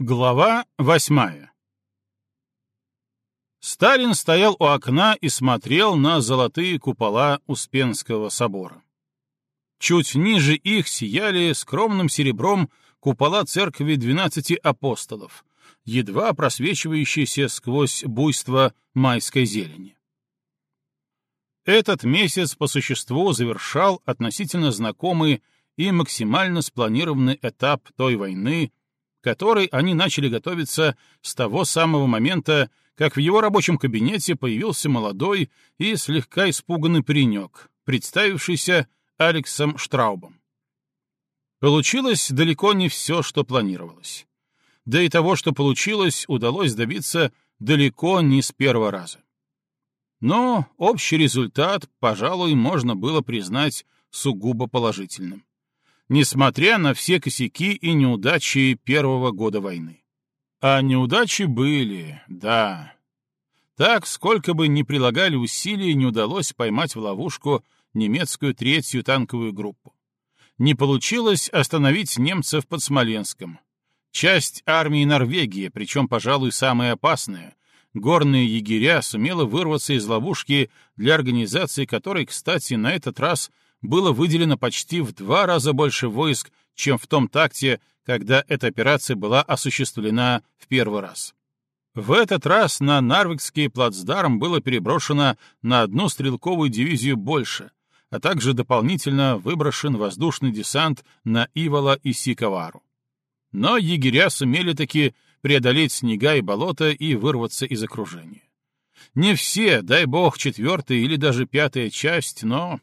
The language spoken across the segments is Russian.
Глава восьмая Сталин стоял у окна и смотрел на золотые купола Успенского собора. Чуть ниже их сияли скромным серебром купола церкви двенадцати апостолов, едва просвечивающиеся сквозь буйство майской зелени. Этот месяц по существу завершал относительно знакомый и максимально спланированный этап той войны, которой они начали готовиться с того самого момента, как в его рабочем кабинете появился молодой и слегка испуганный паренек, представившийся Алексом Штраубом. Получилось далеко не все, что планировалось. Да и того, что получилось, удалось добиться далеко не с первого раза. Но общий результат, пожалуй, можно было признать сугубо положительным несмотря на все косяки и неудачи первого года войны. А неудачи были, да. Так, сколько бы ни прилагали усилий, не удалось поймать в ловушку немецкую третью танковую группу. Не получилось остановить немцев под Смоленском. Часть армии Норвегии, причем, пожалуй, самая опасная, горные егеря сумела вырваться из ловушки, для организации которой, кстати, на этот раз было выделено почти в два раза больше войск, чем в том такте, когда эта операция была осуществлена в первый раз. В этот раз на Нарвикский плацдарм было переброшено на одну стрелковую дивизию больше, а также дополнительно выброшен воздушный десант на Ивола и Сиковару. Но егеря сумели таки преодолеть снега и болота и вырваться из окружения. Не все, дай бог, четвертая или даже пятая часть, но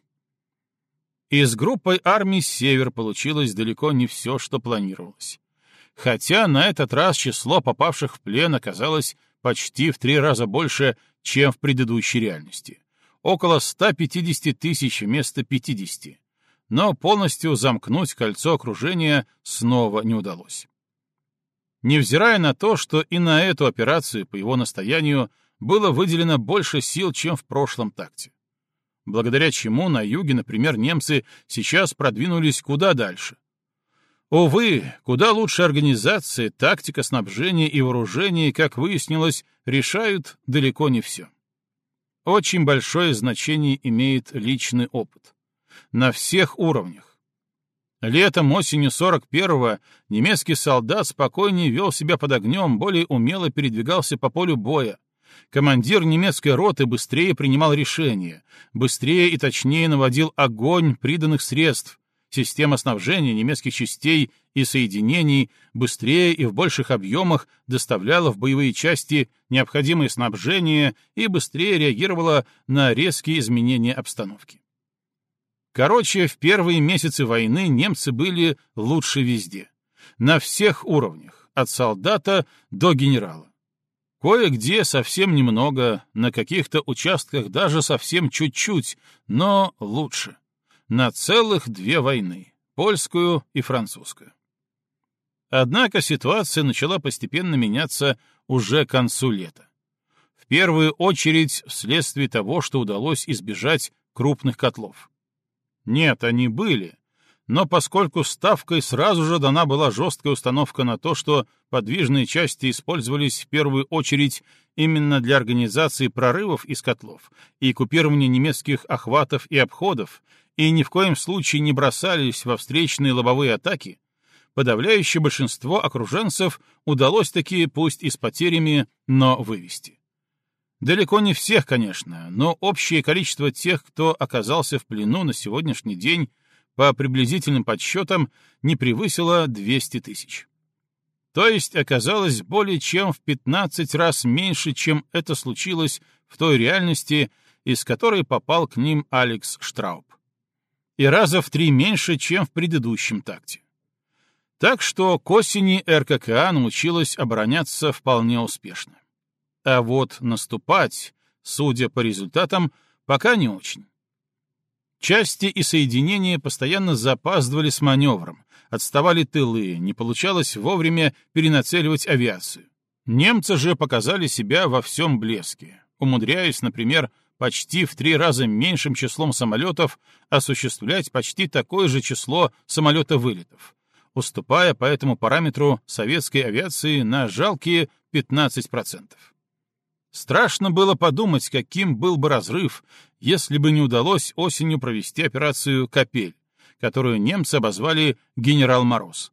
и с группой армий «Север» получилось далеко не все, что планировалось. Хотя на этот раз число попавших в плен оказалось почти в три раза больше, чем в предыдущей реальности. Около 150 тысяч вместо 50. Но полностью замкнуть кольцо окружения снова не удалось. Невзирая на то, что и на эту операцию, по его настоянию, было выделено больше сил, чем в прошлом такте благодаря чему на юге, например, немцы сейчас продвинулись куда дальше. Увы, куда лучше организации, тактика снабжения и вооружения, как выяснилось, решают далеко не все. Очень большое значение имеет личный опыт. На всех уровнях. Летом, осенью 41-го немецкий солдат спокойнее вел себя под огнем, более умело передвигался по полю боя, Командир немецкой роты быстрее принимал решения, быстрее и точнее наводил огонь приданных средств, система снабжения немецких частей и соединений быстрее и в больших объемах доставляла в боевые части необходимое снабжение и быстрее реагировала на резкие изменения обстановки. Короче, в первые месяцы войны немцы были лучше везде. На всех уровнях, от солдата до генерала. Кое-где совсем немного, на каких-то участках даже совсем чуть-чуть, но лучше. На целых две войны — польскую и французскую. Однако ситуация начала постепенно меняться уже к концу лета. В первую очередь вследствие того, что удалось избежать крупных котлов. Нет, они были, но поскольку ставкой сразу же дана была жесткая установка на то, что подвижные части использовались в первую очередь именно для организации прорывов из котлов и купирования немецких охватов и обходов, и ни в коем случае не бросались во встречные лобовые атаки, подавляющее большинство окруженцев удалось таки, пусть и с потерями, но вывести. Далеко не всех, конечно, но общее количество тех, кто оказался в плену на сегодняшний день, по приблизительным подсчетам, не превысила 200 тысяч. То есть оказалось более чем в 15 раз меньше, чем это случилось в той реальности, из которой попал к ним Алекс Штрауб. И раза в три меньше, чем в предыдущем такте. Так что к осени РККА научилась обороняться вполне успешно. А вот наступать, судя по результатам, пока не очень. Части и соединения постоянно запаздывали с маневром, отставали тылы, не получалось вовремя перенацеливать авиацию. Немцы же показали себя во всем блеске, умудряясь, например, почти в три раза меньшим числом самолетов осуществлять почти такое же число самолета-вылетов, уступая по этому параметру советской авиации на жалкие 15%. Страшно было подумать, каким был бы разрыв, если бы не удалось осенью провести операцию «Капель», которую немцы обозвали «Генерал Мороз».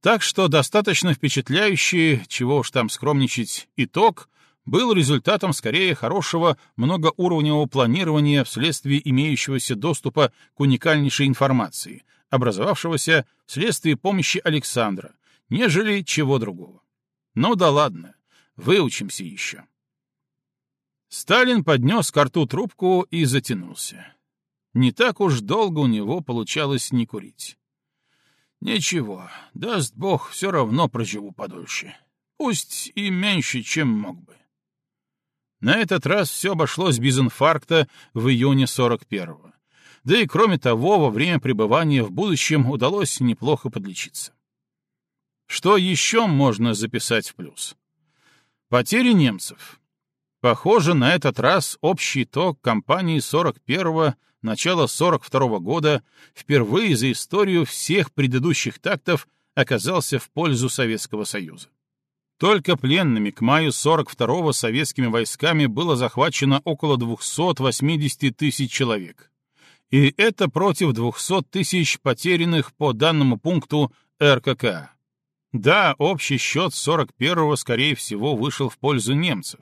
Так что достаточно впечатляющий, чего уж там скромничать, итог был результатом скорее хорошего многоуровневого планирования вследствие имеющегося доступа к уникальнейшей информации, образовавшегося вследствие помощи Александра, нежели чего другого. Ну да ладно, выучимся еще. Сталин поднес к рту трубку и затянулся. Не так уж долго у него получалось не курить. Ничего, даст Бог, все равно проживу подольше. Пусть и меньше, чем мог бы. На этот раз все обошлось без инфаркта в июне 41-го. Да и кроме того, во время пребывания в будущем удалось неплохо подлечиться. Что еще можно записать в плюс? Потери немцев. Похоже, на этот раз общий итог кампании 41-го, начала 42-го года впервые за историю всех предыдущих тактов оказался в пользу Советского Союза. Только пленными к маю 42-го советскими войсками было захвачено около 280 тысяч человек. И это против 200 тысяч потерянных по данному пункту РКК. Да, общий счет 41-го, скорее всего, вышел в пользу немцев,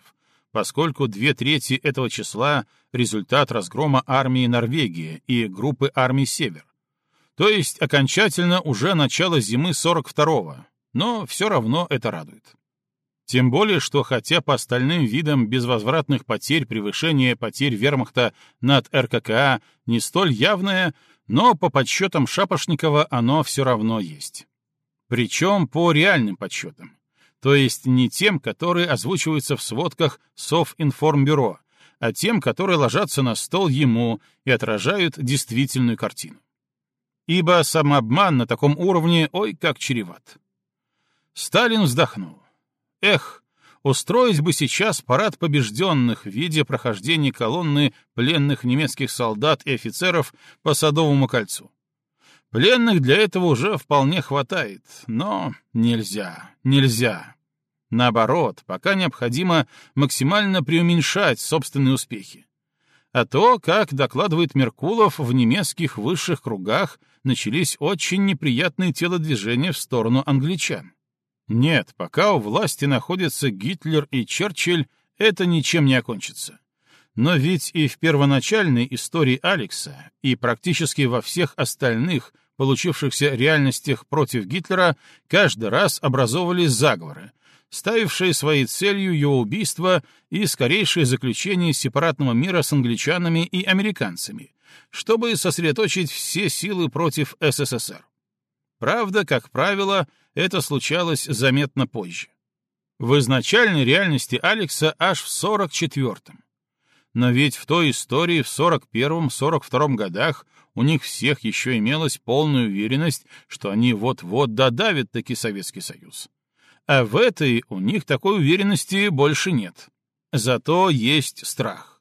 поскольку две трети этого числа — результат разгрома армии Норвегии и группы армий Север. То есть окончательно уже начало зимы 42-го, но все равно это радует. Тем более, что хотя по остальным видам безвозвратных потерь превышение потерь вермахта над РККА не столь явное, но по подсчетам Шапошникова оно все равно есть. Причем по реальным подсчетам, то есть не тем, которые озвучиваются в сводках Совинформбюро, а тем, которые ложатся на стол ему и отражают действительную картину. Ибо самообман на таком уровне ой как чреват. Сталин вздохнул. Эх, устроить бы сейчас парад побежденных в виде прохождения колонны пленных немецких солдат и офицеров по Садовому кольцу. Пленных для этого уже вполне хватает, но нельзя, нельзя. Наоборот, пока необходимо максимально преуменьшать собственные успехи. А то, как докладывает Меркулов, в немецких высших кругах начались очень неприятные телодвижения в сторону англичан. Нет, пока у власти находятся Гитлер и Черчилль, это ничем не окончится. Но ведь и в первоначальной истории Алекса, и практически во всех остальных, получившихся реальностях против Гитлера, каждый раз образовывались заговоры, ставившие своей целью его убийство и скорейшее заключение сепаратного мира с англичанами и американцами, чтобы сосредоточить все силы против СССР. Правда, как правило, это случалось заметно позже. В изначальной реальности Алекса аж в 44-м. Но ведь в той истории в 41-42 годах у них всех еще имелась полная уверенность, что они вот-вот додавят таки Советский Союз. А в этой у них такой уверенности больше нет. Зато есть страх.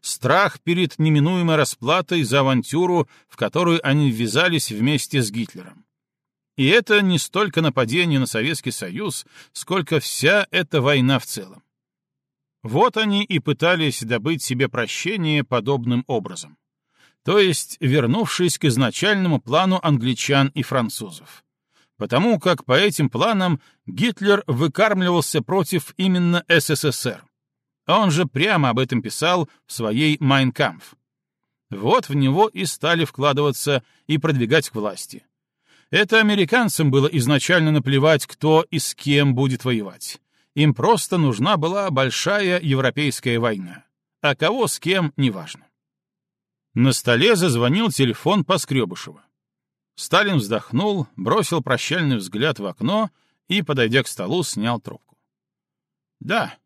Страх перед неминуемой расплатой за авантюру, в которую они ввязались вместе с Гитлером. И это не столько нападение на Советский Союз, сколько вся эта война в целом. Вот они и пытались добыть себе прощение подобным образом. То есть, вернувшись к изначальному плану англичан и французов. Потому как по этим планам Гитлер выкармливался против именно СССР. Он же прямо об этом писал в своей «Майнкампф». Вот в него и стали вкладываться и продвигать к власти. Это американцам было изначально наплевать, кто и с кем будет воевать. Им просто нужна была большая европейская война. А кого с кем — неважно. На столе зазвонил телефон Поскребышева. Сталин вздохнул, бросил прощальный взгляд в окно и, подойдя к столу, снял трубку. — Да.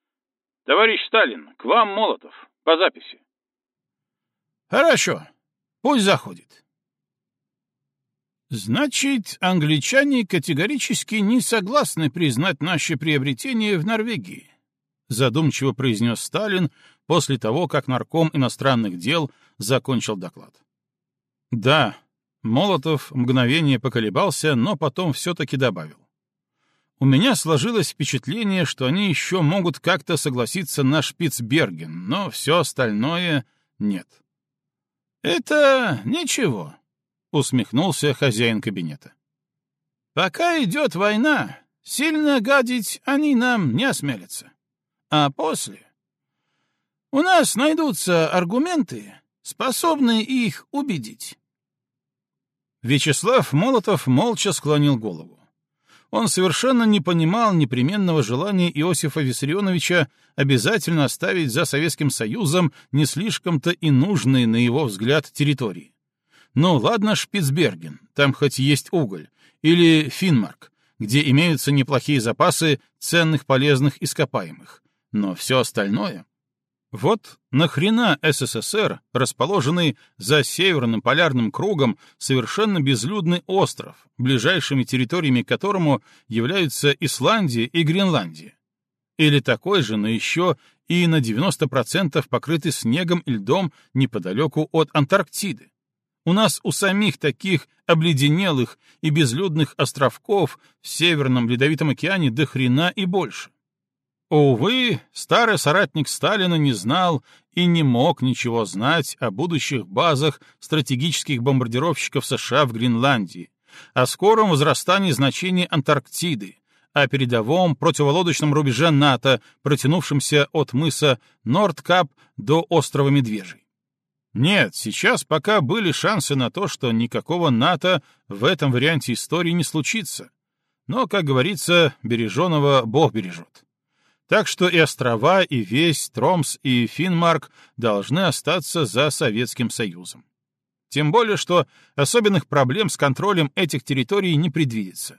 — Товарищ Сталин, к вам Молотов. По записи. — Хорошо. Пусть заходит. Значит, англичане категорически не согласны признать наше приобретение в Норвегии, задумчиво произнес Сталин после того, как нарком иностранных дел закончил доклад. Да, Молотов мгновение поколебался, но потом все-таки добавил. У меня сложилось впечатление, что они еще могут как-то согласиться на Шпицберген, но все остальное нет. «Это ничего», — усмехнулся хозяин кабинета. «Пока идет война, сильно гадить они нам не осмелятся. А после... У нас найдутся аргументы, способные их убедить». Вячеслав Молотов молча склонил голову. Он совершенно не понимал непременного желания Иосифа Виссарионовича обязательно оставить за Советским Союзом не слишком-то и нужные, на его взгляд, территории. Ну, ладно, Шпицберген, там хоть есть уголь, или Финмарк, где имеются неплохие запасы ценных полезных ископаемых, но все остальное... Вот нахрена СССР, расположенный за северным полярным кругом, совершенно безлюдный остров, ближайшими территориями которому являются Исландия и Гренландия? Или такой же, но еще и на 90% покрытый снегом и льдом неподалеку от Антарктиды? У нас у самих таких обледенелых и безлюдных островков в Северном Ледовитом океане до хрена и больше. Увы, старый соратник Сталина не знал и не мог ничего знать о будущих базах стратегических бомбардировщиков США в Гренландии, о скором возрастании значения Антарктиды, о передовом противолодочном рубеже НАТО, протянувшемся от мыса Нордкап до острова Медвежий. Нет, сейчас пока были шансы на то, что никакого НАТО в этом варианте истории не случится. Но, как говорится, береженого Бог бережет. Так что и острова, и весь Тромс, и Финмарк должны остаться за Советским Союзом. Тем более, что особенных проблем с контролем этих территорий не предвидится.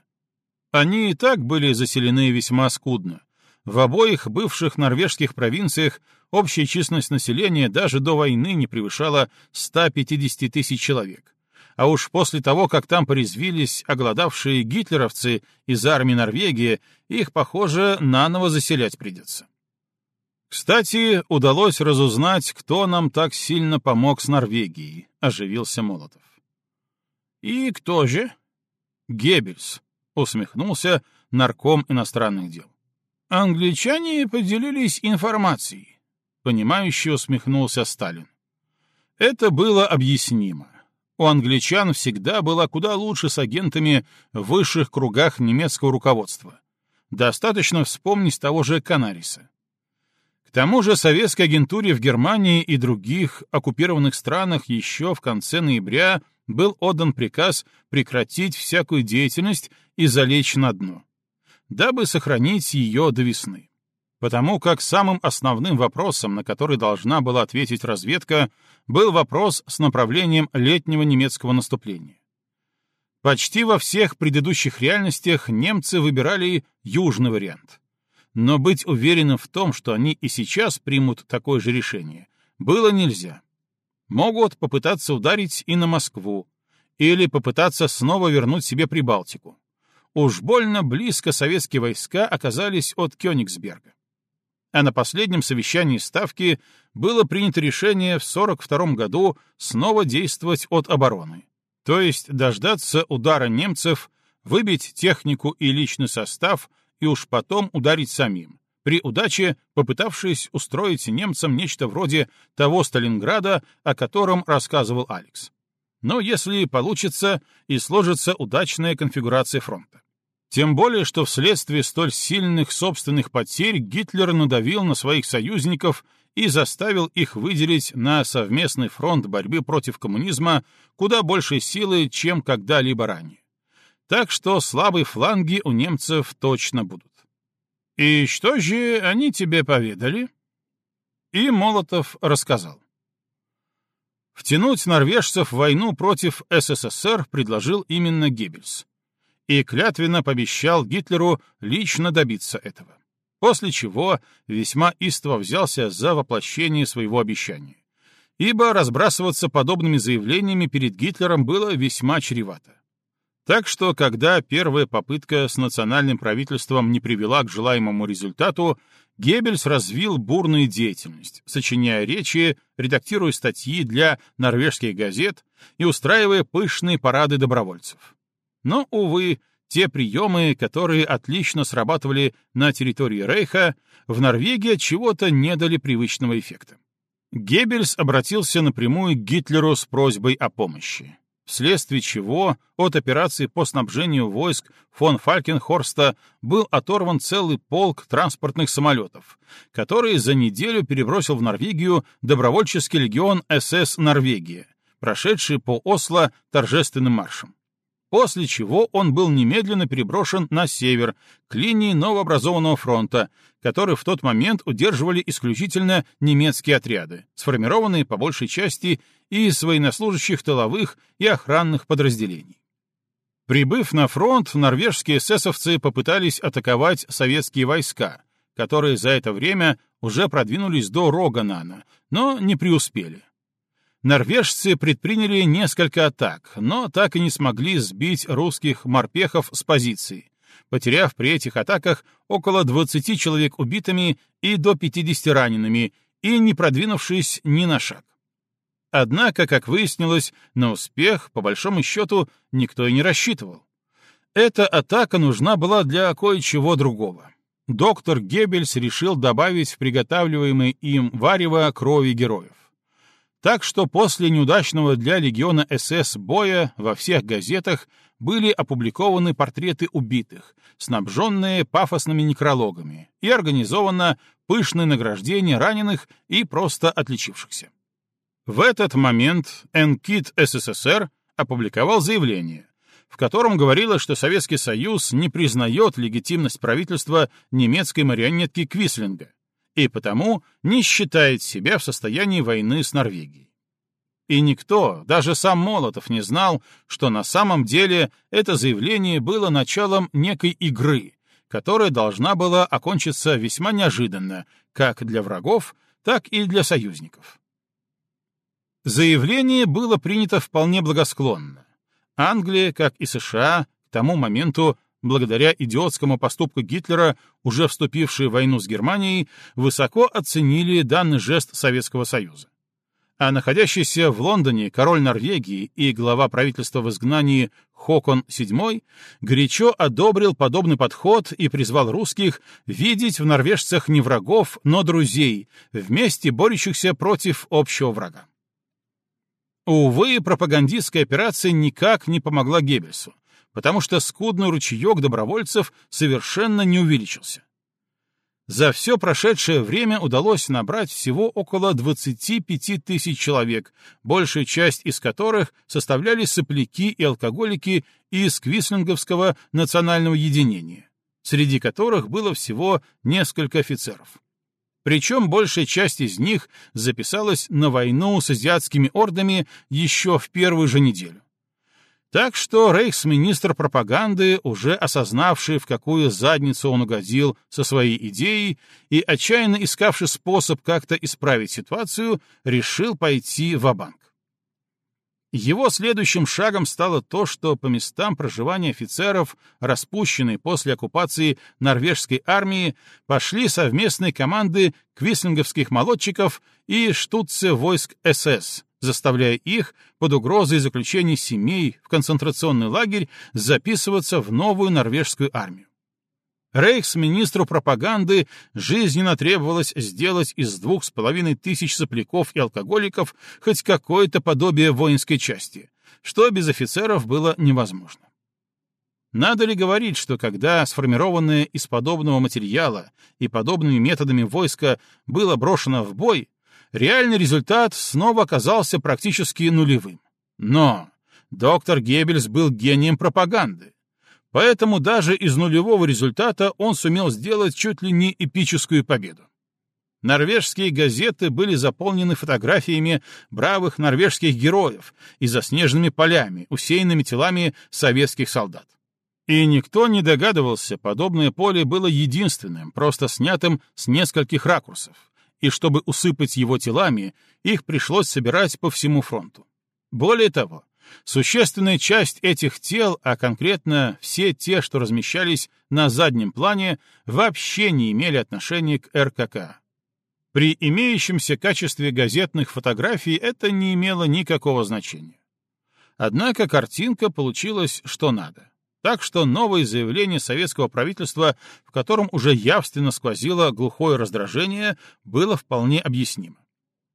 Они и так были заселены весьма скудно. В обоих бывших норвежских провинциях общая численность населения даже до войны не превышала 150 тысяч человек а уж после того, как там порезвились оголодавшие гитлеровцы из армии Норвегии, их, похоже, наново заселять придется. Кстати, удалось разузнать, кто нам так сильно помог с Норвегией, — оживился Молотов. «И кто же?» «Геббельс», — усмехнулся нарком иностранных дел. «Англичане поделились информацией», — понимающе усмехнулся Сталин. Это было объяснимо. У англичан всегда была куда лучше с агентами в высших кругах немецкого руководства. Достаточно вспомнить того же Канариса. К тому же советской агентуре в Германии и других оккупированных странах еще в конце ноября был отдан приказ прекратить всякую деятельность и залечь на дно, дабы сохранить ее до весны потому как самым основным вопросом, на который должна была ответить разведка, был вопрос с направлением летнего немецкого наступления. Почти во всех предыдущих реальностях немцы выбирали южный вариант. Но быть уверенным в том, что они и сейчас примут такое же решение, было нельзя. Могут попытаться ударить и на Москву, или попытаться снова вернуть себе Прибалтику. Уж больно близко советские войска оказались от Кёнигсберга а на последнем совещании Ставки было принято решение в 1942 году снова действовать от обороны, то есть дождаться удара немцев, выбить технику и личный состав и уж потом ударить самим, при удаче попытавшись устроить немцам нечто вроде того Сталинграда, о котором рассказывал Алекс. Но если получится и сложится удачная конфигурация фронта. Тем более, что вследствие столь сильных собственных потерь Гитлер надавил на своих союзников и заставил их выделить на совместный фронт борьбы против коммунизма куда больше силы, чем когда-либо ранее. Так что слабые фланги у немцев точно будут. «И что же они тебе поведали?» И Молотов рассказал. Втянуть норвежцев в войну против СССР предложил именно Геббельс и клятвенно пообещал Гитлеру лично добиться этого. После чего весьма истово взялся за воплощение своего обещания. Ибо разбрасываться подобными заявлениями перед Гитлером было весьма чревато. Так что, когда первая попытка с национальным правительством не привела к желаемому результату, Геббельс развил бурную деятельность, сочиняя речи, редактируя статьи для норвежских газет и устраивая пышные парады добровольцев. Но, увы, те приемы, которые отлично срабатывали на территории Рейха, в Норвегии чего-то не дали привычного эффекта. Геббельс обратился напрямую к Гитлеру с просьбой о помощи вследствие чего от операции по снабжению войск фон Фалькенхорста был оторван целый полк транспортных самолетов, который за неделю перебросил в Норвегию добровольческий легион СС «Норвегия», прошедший по Осло торжественным маршем после чего он был немедленно переброшен на север, к линии новообразованного фронта, который в тот момент удерживали исключительно немецкие отряды, сформированные по большей части из военнослужащих тыловых и охранных подразделений. Прибыв на фронт, норвежские эсэсовцы попытались атаковать советские войска, которые за это время уже продвинулись до Роганана, но не преуспели. Норвежцы предприняли несколько атак, но так и не смогли сбить русских морпехов с позиции, потеряв при этих атаках около 20 человек убитыми и до 50 ранеными, и не продвинувшись ни на шаг. Однако, как выяснилось, на успех, по большому счету, никто и не рассчитывал. Эта атака нужна была для кое-чего другого. Доктор Геббельс решил добавить в приготавливаемое им варево крови героев. Так что после неудачного для легиона СС боя во всех газетах были опубликованы портреты убитых, снабженные пафосными некрологами, и организовано пышное награждение раненых и просто отличившихся. В этот момент НКИТ СССР опубликовал заявление, в котором говорилось, что Советский Союз не признает легитимность правительства немецкой марионетки Квислинга, и потому не считает себя в состоянии войны с Норвегией. И никто, даже сам Молотов, не знал, что на самом деле это заявление было началом некой игры, которая должна была окончиться весьма неожиданно, как для врагов, так и для союзников. Заявление было принято вполне благосклонно. Англия, как и США, к тому моменту благодаря идиотскому поступку Гитлера, уже вступившие в войну с Германией, высоко оценили данный жест Советского Союза. А находящийся в Лондоне король Норвегии и глава правительства в изгнании Хокон VII горячо одобрил подобный подход и призвал русских видеть в норвежцах не врагов, но друзей, вместе борющихся против общего врага. Увы, пропагандистская операция никак не помогла Геббельсу потому что скудный ручеек добровольцев совершенно не увеличился. За все прошедшее время удалось набрать всего около 25 тысяч человек, большая часть из которых составляли сопляки и алкоголики из Квислинговского национального единения, среди которых было всего несколько офицеров. Причем большая часть из них записалась на войну с азиатскими ордами еще в первую же неделю. Так что рейхсминистр пропаганды, уже осознавший, в какую задницу он угодил со своей идеей и отчаянно искавший способ как-то исправить ситуацию, решил пойти в банк. Его следующим шагом стало то, что по местам проживания офицеров, распущенной после оккупации норвежской армии, пошли совместные команды квислинговских молодчиков и штутце войск СС, заставляя их под угрозой заключения семей в концентрационный лагерь записываться в новую норвежскую армию. Рейхсминистру пропаганды жизненно требовалось сделать из двух с половиной тысяч сопляков и алкоголиков хоть какое-то подобие воинской части, что без офицеров было невозможно. Надо ли говорить, что когда сформированное из подобного материала и подобными методами войско было брошено в бой, реальный результат снова оказался практически нулевым. Но доктор Геббельс был гением пропаганды. Поэтому даже из нулевого результата он сумел сделать чуть ли не эпическую победу. Норвежские газеты были заполнены фотографиями бравых норвежских героев и заснеженными полями, усеянными телами советских солдат. И никто не догадывался, подобное поле было единственным, просто снятым с нескольких ракурсов и чтобы усыпать его телами, их пришлось собирать по всему фронту. Более того, Существенная часть этих тел, а конкретно все те, что размещались на заднем плане, вообще не имели отношения к РКК. При имеющемся качестве газетных фотографий это не имело никакого значения. Однако картинка получилась что надо. Так что новое заявление советского правительства, в котором уже явственно сквозило глухое раздражение, было вполне объяснимо.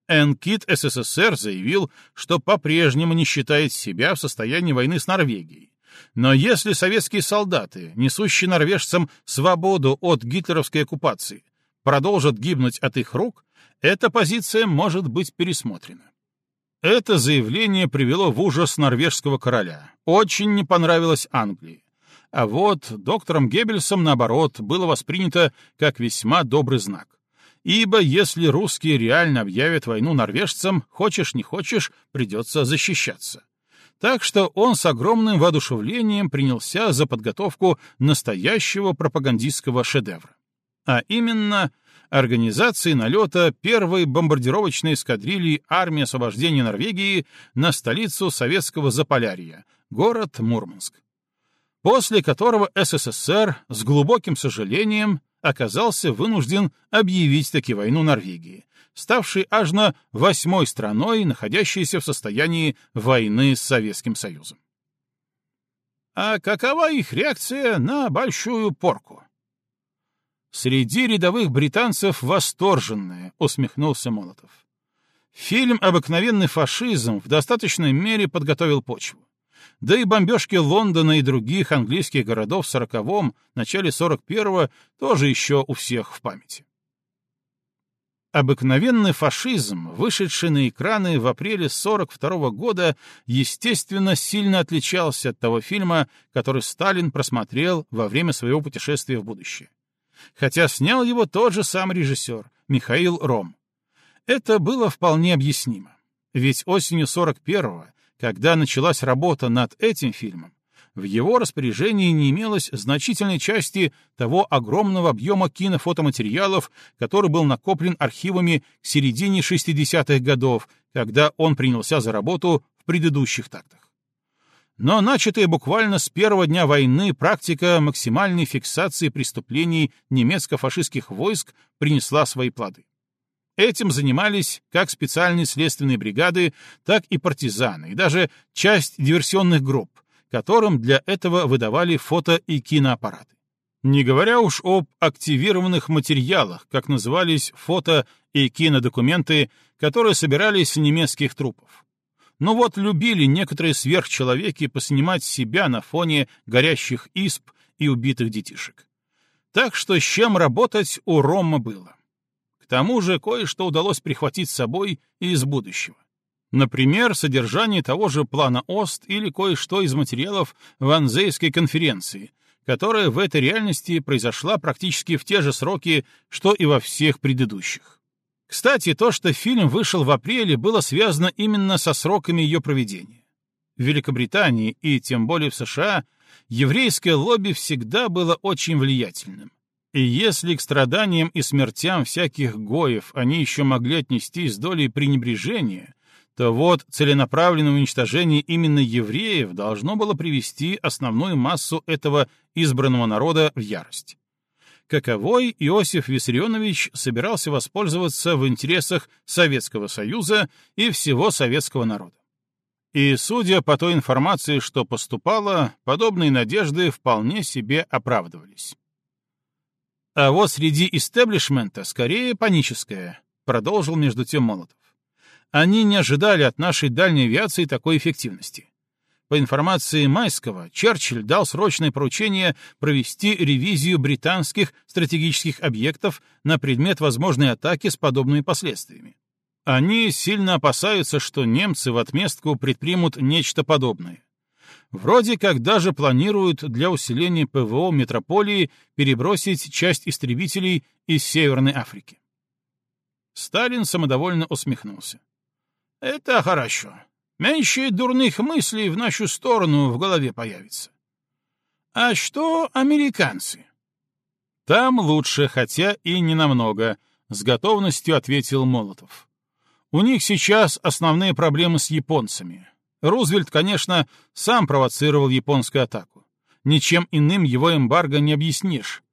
НКИТ СССР заявил, что по-прежнему не считает себя в состоянии войны с Норвегией. Но если советские солдаты, несущие норвежцам свободу от гитлеровской оккупации, продолжат гибнуть от их рук, эта позиция может быть пересмотрена. Это заявление привело в ужас норвежского короля. Очень не понравилось Англии. А вот доктором Геббельсом, наоборот, было воспринято как весьма добрый знак. Ибо если русские реально объявят войну норвежцам, хочешь не хочешь, придется защищаться. Так что он с огромным воодушевлением принялся за подготовку настоящего пропагандистского шедевра. А именно организации налета первой бомбардировочной эскадрильи армии освобождения Норвегии на столицу советского Заполярья, город Мурманск. После которого СССР с глубоким сожалением оказался вынужден объявить таки войну Норвегии, ставшей аж на восьмой страной, находящейся в состоянии войны с Советским Союзом. А какова их реакция на большую порку? Среди рядовых британцев восторженная, усмехнулся Молотов. Фильм «Обыкновенный фашизм» в достаточной мере подготовил почву. Да и бомбежки Лондона и других английских городов в 40-м, начале 41-го тоже еще у всех в памяти. Обыкновенный фашизм, вышедший на экраны в апреле 42 -го года, естественно, сильно отличался от того фильма, который Сталин просмотрел во время своего путешествия в будущее. Хотя снял его тот же сам режиссер, Михаил Ром. Это было вполне объяснимо. Ведь осенью 41-го когда началась работа над этим фильмом, в его распоряжении не имелось значительной части того огромного объема кинофотоматериалов, который был накоплен архивами к середине 60-х годов, когда он принялся за работу в предыдущих тактах. Но начатая буквально с первого дня войны практика максимальной фиксации преступлений немецко-фашистских войск принесла свои плоды. Этим занимались как специальные следственные бригады, так и партизаны, и даже часть диверсионных групп, которым для этого выдавали фото- и киноаппараты. Не говоря уж об активированных материалах, как назывались фото- и кинодокументы, которые собирались с немецких трупов. Но вот любили некоторые сверхчеловеки поснимать себя на фоне горящих исп и убитых детишек. Так что с чем работать у Рома было. К тому же кое-что удалось прихватить с собой и из будущего. Например, содержание того же плана ОСТ или кое-что из материалов Ванзейской конференции, которая в этой реальности произошла практически в те же сроки, что и во всех предыдущих. Кстати, то, что фильм вышел в апреле, было связано именно со сроками ее проведения. В Великобритании и тем более в США еврейское лобби всегда было очень влиятельным. И если к страданиям и смертям всяких гоев они еще могли отнести с долей пренебрежения, то вот целенаправленное уничтожение именно евреев должно было привести основную массу этого избранного народа в ярость. Каковой Иосиф Виссарионович собирался воспользоваться в интересах Советского Союза и всего советского народа. И, судя по той информации, что поступало, подобные надежды вполне себе оправдывались. А вот среди истеблишмента скорее паническое, продолжил между тем Молотов. Они не ожидали от нашей дальней авиации такой эффективности. По информации Майского, Черчилль дал срочное поручение провести ревизию британских стратегических объектов на предмет возможной атаки с подобными последствиями. Они сильно опасаются, что немцы в отместку предпримут нечто подобное. Вроде как даже планируют для усиления ПВО метрополии перебросить часть истребителей из Северной Африки. Сталин самодовольно усмехнулся. «Это хорошо. Меньше дурных мыслей в нашу сторону в голове появится. А что американцы?» «Там лучше, хотя и не намного», — с готовностью ответил Молотов. «У них сейчас основные проблемы с японцами. Рузвельт, конечно, сам провоцировал японскую атаку. Ничем иным его эмбарго не объяснишь.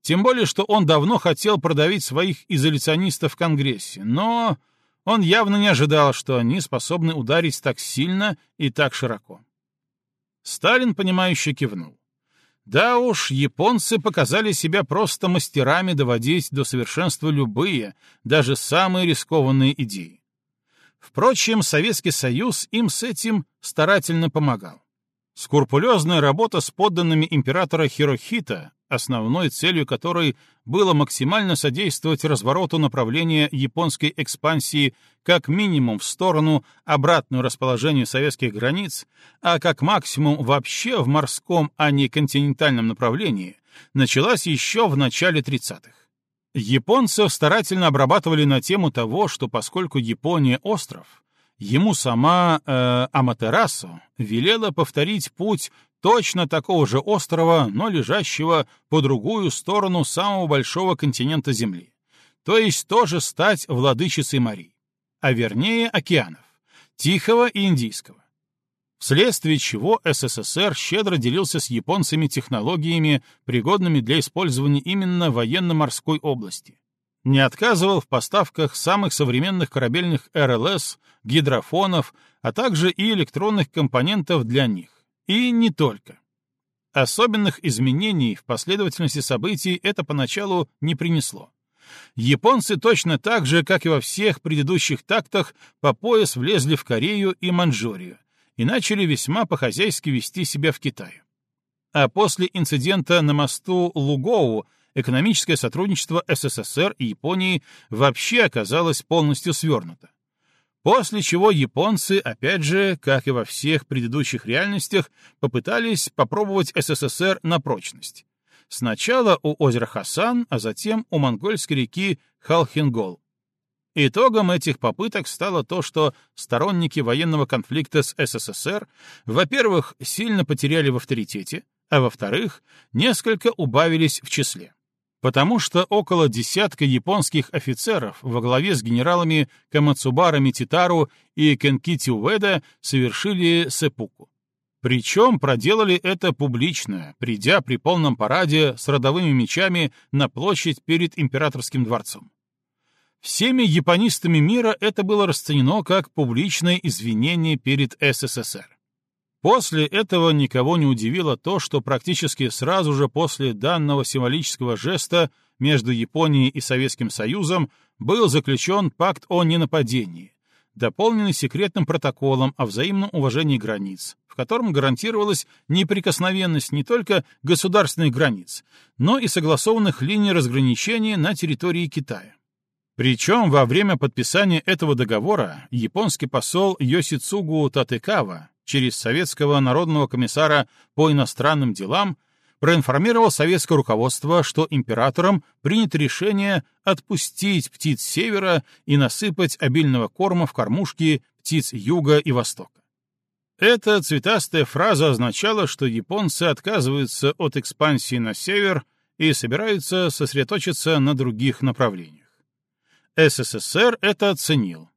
Тем более, что он давно хотел продавить своих изоляционистов в Конгрессе, но он явно не ожидал, что они способны ударить так сильно и так широко. Сталин, понимающе кивнул. Да уж, японцы показали себя просто мастерами доводить до совершенства любые, даже самые рискованные идеи. Впрочем, Советский Союз им с этим старательно помогал. Скрупулезная работа с подданными императора Хирохита, основной целью которой было максимально содействовать развороту направления японской экспансии как минимум в сторону обратного расположения советских границ, а как максимум вообще в морском, а не континентальном направлении, началась еще в начале 30-х. Японцев старательно обрабатывали на тему того, что поскольку Япония — остров, ему сама э, Аматерасу велела повторить путь точно такого же острова, но лежащего по другую сторону самого большого континента Земли, то есть тоже стать владычицей морей, а вернее океанов, Тихого и Индийского. Вследствие чего СССР щедро делился с японцами технологиями, пригодными для использования именно военно-морской области, не отказывал в поставках самых современных корабельных РЛС, гидрофонов, а также и электронных компонентов для них. И не только. Особенных изменений в последовательности событий это поначалу не принесло. Японцы точно так же, как и во всех предыдущих тактах, по пояс влезли в Корею и Манчжурию и начали весьма по-хозяйски вести себя в Китае. А после инцидента на мосту Лугоу экономическое сотрудничество СССР и Японии вообще оказалось полностью свернуто. После чего японцы, опять же, как и во всех предыдущих реальностях, попытались попробовать СССР на прочность. Сначала у озера Хасан, а затем у монгольской реки Халхингол. Итогом этих попыток стало то, что сторонники военного конфликта с СССР, во-первых, сильно потеряли в авторитете, а во-вторых, несколько убавились в числе потому что около десятка японских офицеров во главе с генералами Камацубара Мититару и Кенкити Уэда совершили сепуку. Причем проделали это публично, придя при полном параде с родовыми мечами на площадь перед императорским дворцом. Всеми японистами мира это было расценено как публичное извинение перед СССР. После этого никого не удивило то, что практически сразу же после данного символического жеста между Японией и Советским Союзом был заключен пакт о ненападении, дополненный секретным протоколом о взаимном уважении границ, в котором гарантировалась неприкосновенность не только государственных границ, но и согласованных линий разграничения на территории Китая. Причем во время подписания этого договора японский посол Йосицугу Татекава через советского народного комиссара по иностранным делам проинформировал советское руководство, что императором принято решение отпустить птиц севера и насыпать обильного корма в кормушки птиц юга и востока. Эта цветастая фраза означала, что японцы отказываются от экспансии на север и собираются сосредоточиться на других направлениях. СССР это оценил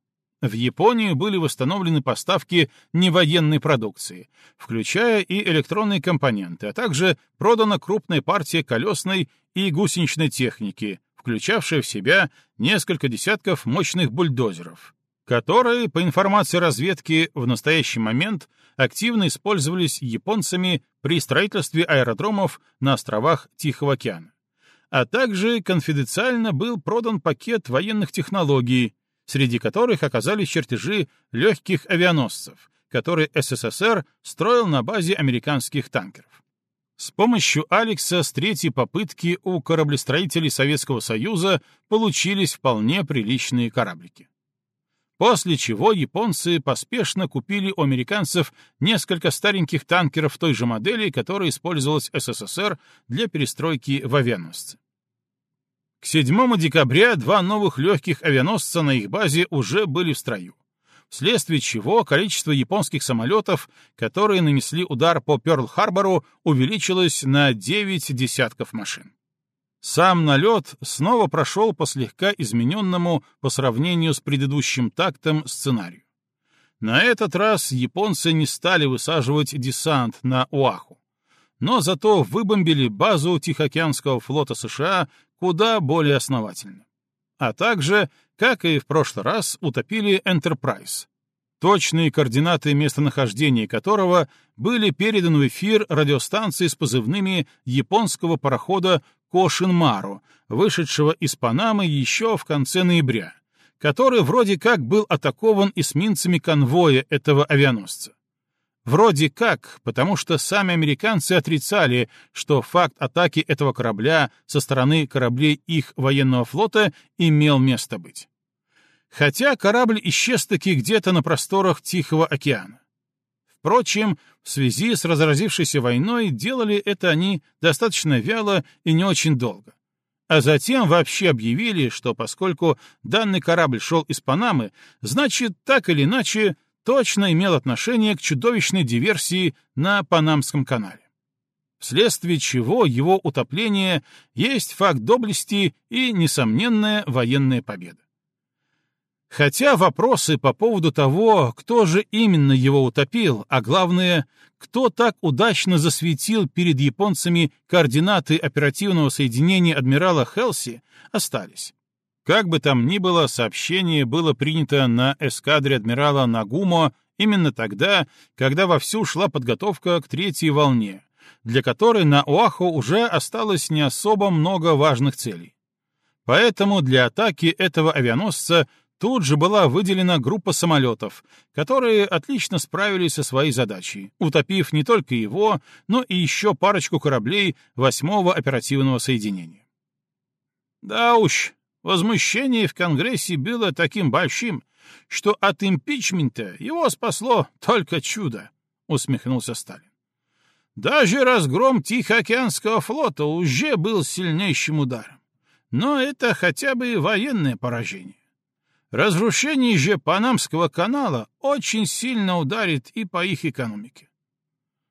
в Японии были восстановлены поставки невоенной продукции, включая и электронные компоненты, а также продана крупная партия колесной и гусеничной техники, включавшая в себя несколько десятков мощных бульдозеров, которые, по информации разведки, в настоящий момент активно использовались японцами при строительстве аэродромов на островах Тихого океана. А также конфиденциально был продан пакет военных технологий, среди которых оказались чертежи легких авианосцев, которые СССР строил на базе американских танкеров. С помощью Алекса с третьей попытки у кораблестроителей Советского Союза получились вполне приличные кораблики. После чего японцы поспешно купили у американцев несколько стареньких танкеров той же модели, которая использовалась СССР для перестройки в авианосцы. К 7 декабря два новых легких авианосца на их базе уже были в строю, вследствие чего количество японских самолетов, которые нанесли удар по Пёрл-Харбору, увеличилось на 9 десятков машин. Сам налет снова прошел по слегка измененному по сравнению с предыдущим тактом сценарию. На этот раз японцы не стали высаживать десант на Уаху, но зато выбомбили базу Тихоокеанского флота США куда более основательно. А также, как и в прошлый раз, утопили «Энтерпрайз», точные координаты местонахождения которого были переданы в эфир радиостанции с позывными японского парохода Кошинмару, вышедшего из Панамы еще в конце ноября, который вроде как был атакован эсминцами конвоя этого авианосца. Вроде как, потому что сами американцы отрицали, что факт атаки этого корабля со стороны кораблей их военного флота имел место быть хотя корабль исчез-таки где-то на просторах Тихого океана. Впрочем, в связи с разразившейся войной делали это они достаточно вяло и не очень долго. А затем вообще объявили, что поскольку данный корабль шел из Панамы, значит, так или иначе, точно имел отношение к чудовищной диверсии на Панамском канале. Вследствие чего его утопление есть факт доблести и несомненная военная победа. Хотя вопросы по поводу того, кто же именно его утопил, а главное, кто так удачно засветил перед японцами координаты оперативного соединения адмирала Хелси, остались. Как бы там ни было, сообщение было принято на эскадре адмирала Нагумо именно тогда, когда вовсю шла подготовка к третьей волне, для которой на Оаху уже осталось не особо много важных целей. Поэтому для атаки этого авианосца Тут же была выделена группа самолетов, которые отлично справились со своей задачей, утопив не только его, но и еще парочку кораблей восьмого оперативного соединения. Да уж, возмущение в Конгрессе было таким большим, что от импичмента его спасло только чудо, — усмехнулся Сталин. Даже разгром Тихоокеанского флота уже был сильнейшим ударом. Но это хотя бы военное поражение. Разрушение же Панамского канала очень сильно ударит и по их экономике.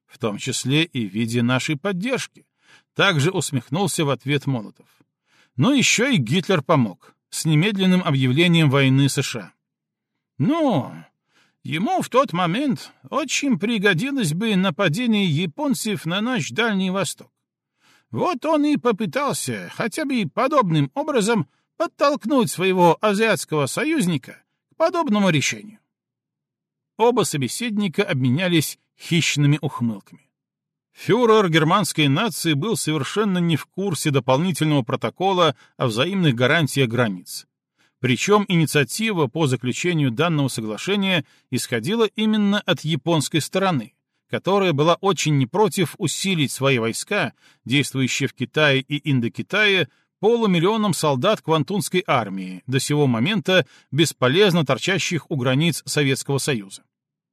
В том числе и в виде нашей поддержки. Также усмехнулся в ответ Молотов. Но еще и Гитлер помог с немедленным объявлением войны США. Ну, ему в тот момент очень пригодилось бы нападение японцев на наш Дальний Восток. Вот он и попытался хотя бы подобным образом подтолкнуть своего азиатского союзника к подобному решению. Оба собеседника обменялись хищными ухмылками. Фюрер германской нации был совершенно не в курсе дополнительного протокола о взаимных гарантиях границ. Причем инициатива по заключению данного соглашения исходила именно от японской стороны, которая была очень не против усилить свои войска, действующие в Китае и Индокитае, полумиллионом солдат Квантунской армии, до сего момента бесполезно торчащих у границ Советского Союза.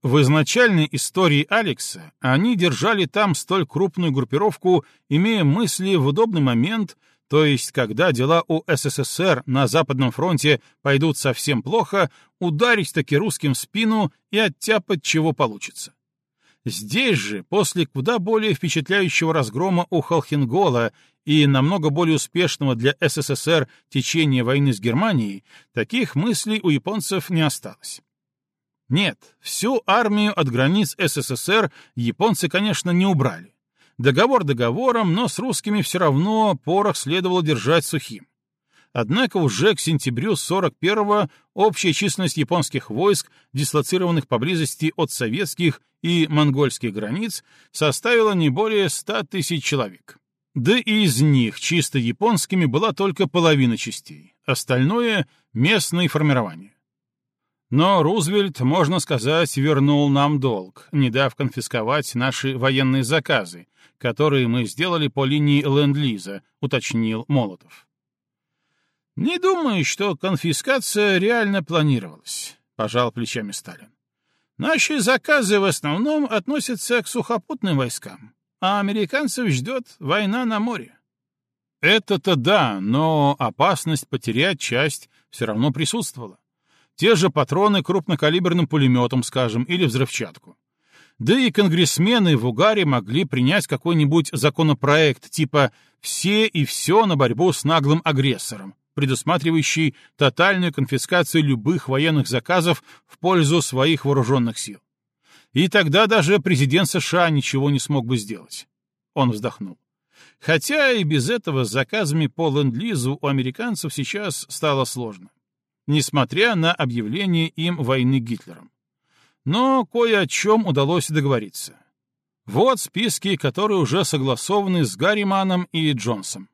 В изначальной истории Алекса они держали там столь крупную группировку, имея мысли в удобный момент, то есть когда дела у СССР на Западном фронте пойдут совсем плохо, ударить таки русским в спину и оттяпать чего получится. Здесь же, после куда более впечатляющего разгрома у Холхенгола и намного более успешного для СССР течения войны с Германией, таких мыслей у японцев не осталось. Нет, всю армию от границ СССР японцы, конечно, не убрали. Договор договором, но с русскими все равно порох следовало держать сухим. Однако уже к сентябрю 41-го общая численность японских войск, дислоцированных поблизости от советских и монгольских границ, составила не более 100 тысяч человек. Да и из них чисто японскими была только половина частей, остальное — местные формирования. Но Рузвельт, можно сказать, вернул нам долг, не дав конфисковать наши военные заказы, которые мы сделали по линии Ленд-Лиза, уточнил Молотов. «Не думаю, что конфискация реально планировалась», — пожал плечами Сталин. «Наши заказы в основном относятся к сухопутным войскам, а американцев ждет война на море». Это-то да, но опасность потерять часть все равно присутствовала. Те же патроны крупнокалиберным пулеметом, скажем, или взрывчатку. Да и конгрессмены в Угаре могли принять какой-нибудь законопроект типа «все и все на борьбу с наглым агрессором», предусматривающий тотальную конфискацию любых военных заказов в пользу своих вооруженных сил. И тогда даже президент США ничего не смог бы сделать. Он вздохнул. Хотя и без этого с заказами по ленд-лизу у американцев сейчас стало сложно, несмотря на объявление им войны Гитлером. Но кое о чем удалось договориться. Вот списки, которые уже согласованы с Гарриманом и Джонсом.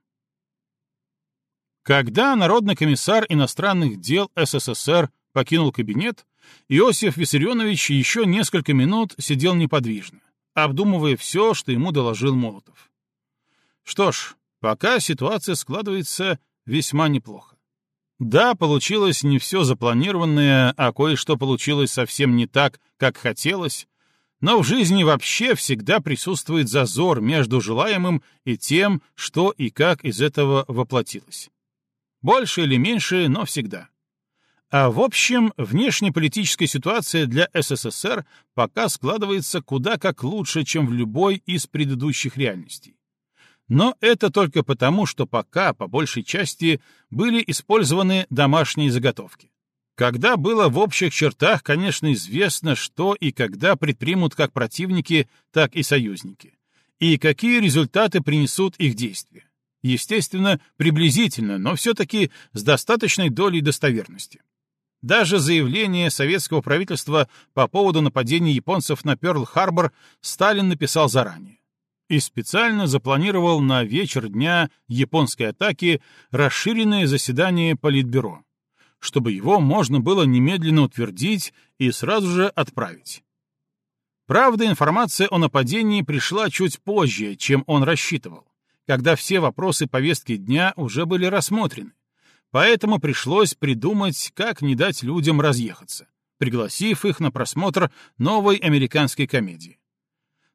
Когда Народный комиссар иностранных дел СССР покинул кабинет, Иосиф Виссарионович еще несколько минут сидел неподвижно, обдумывая все, что ему доложил Молотов. Что ж, пока ситуация складывается весьма неплохо. Да, получилось не все запланированное, а кое-что получилось совсем не так, как хотелось, но в жизни вообще всегда присутствует зазор между желаемым и тем, что и как из этого воплотилось. Больше или меньше, но всегда. А в общем, внешнеполитическая ситуация для СССР пока складывается куда как лучше, чем в любой из предыдущих реальностей. Но это только потому, что пока, по большей части, были использованы домашние заготовки. Когда было в общих чертах, конечно, известно, что и когда предпримут как противники, так и союзники, и какие результаты принесут их действия. Естественно, приблизительно, но все-таки с достаточной долей достоверности. Даже заявление советского правительства по поводу нападения японцев на Пёрл-Харбор Сталин написал заранее. И специально запланировал на вечер дня японской атаки расширенное заседание Политбюро, чтобы его можно было немедленно утвердить и сразу же отправить. Правда, информация о нападении пришла чуть позже, чем он рассчитывал когда все вопросы повестки дня уже были рассмотрены. Поэтому пришлось придумать, как не дать людям разъехаться, пригласив их на просмотр новой американской комедии.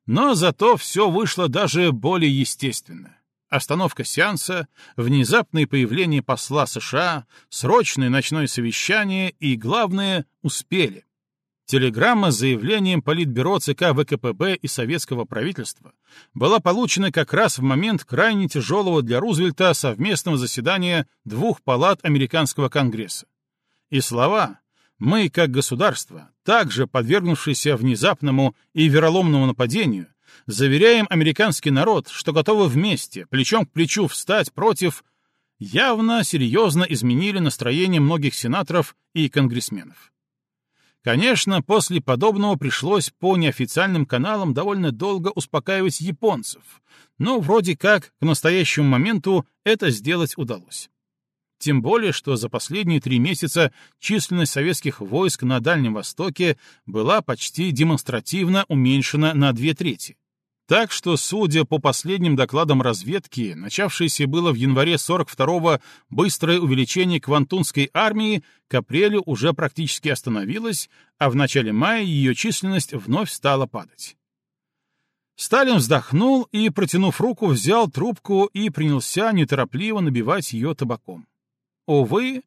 Но зато все вышло даже более естественно. Остановка сеанса, внезапное появление посла США, срочное ночное совещание и, главное, успели. Телеграмма с заявлением Политбюро ЦК ВКПБ и советского правительства была получена как раз в момент крайне тяжелого для Рузвельта совместного заседания двух палат американского конгресса. И слова «Мы, как государство, также подвергнувшиеся внезапному и вероломному нападению, заверяем американский народ, что готовы вместе, плечом к плечу встать против...» явно серьезно изменили настроение многих сенаторов и конгрессменов. Конечно, после подобного пришлось по неофициальным каналам довольно долго успокаивать японцев, но вроде как к настоящему моменту это сделать удалось. Тем более, что за последние три месяца численность советских войск на Дальнем Востоке была почти демонстративно уменьшена на две трети. Так что, судя по последним докладам разведки, начавшееся было в январе 42-го быстрое увеличение Квантунской армии к апрелю уже практически остановилось, а в начале мая ее численность вновь стала падать. Сталин вздохнул и, протянув руку, взял трубку и принялся неторопливо набивать ее табаком. Увы,